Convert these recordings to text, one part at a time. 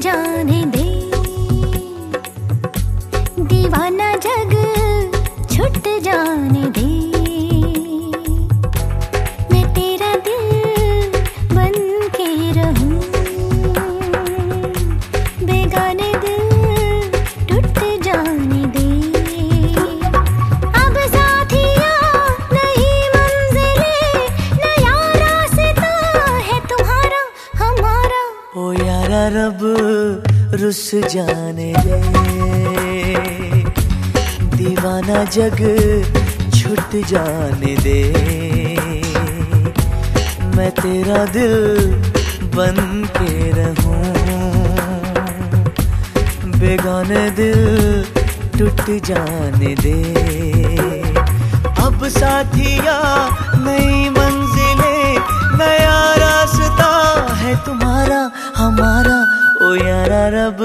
जाने दे। दीवाना जग छुट जाने दे। मैं तेरा दिल बन के रहूँ। बेगाने दिल टूट जाने दे। अब साथिया नई मंजिले, नया है तुम्हारा, हमारा। जाने दे। दीवाना जग छुट जाने दे। मैं तेरा दिल बन के रहूँ। बेगाने दिल टूट जाने दे। अब साथिया नई रब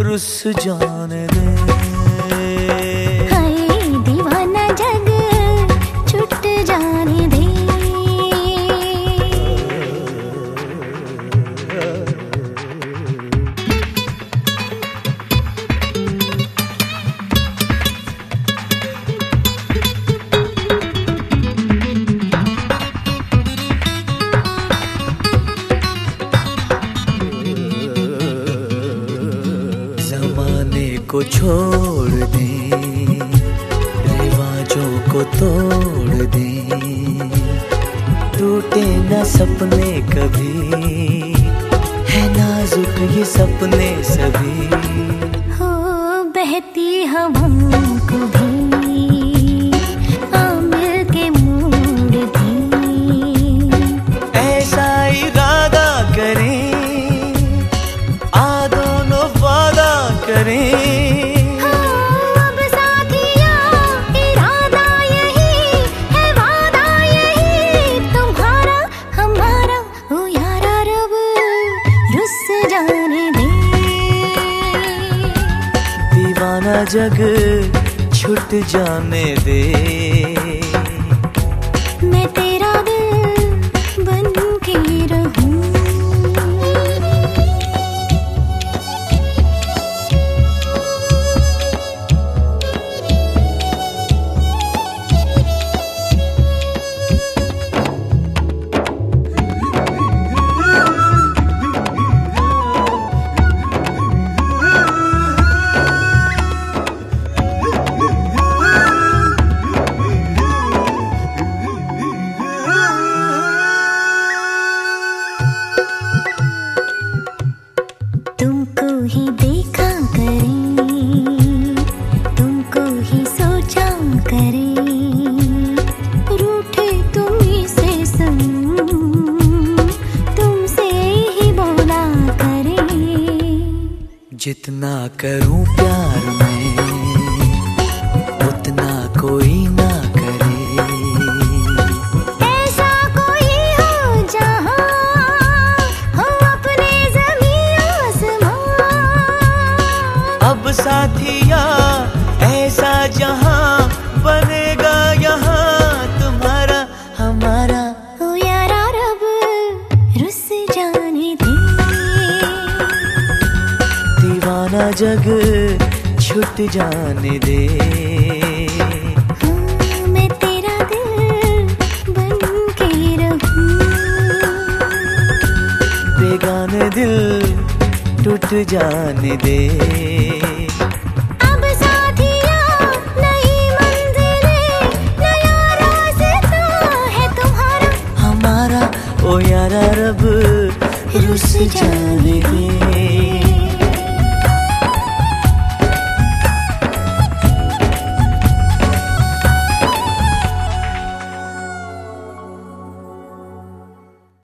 रुस जाने दे। को छोड़ दे, रिवाजों को तोड़ दे। टूटे ना सपने कभी, है नाजुक ये सपने सभी। हो बहती हवा को भी। जग छुट जाने दे। जितना करूँ प्यार में उतना कोई ना करे। ऐसा कोई हो जहाँ हो अपने ज़मीन अब साथिया जग छुट जाने दे। मैं तेरा दिल बन के बेगाने दिल टूट जाने दे। अब नई मंजिलें नया रास्ता है तुम्हारा। हमारा ओ यारा रब रुस जाने दे।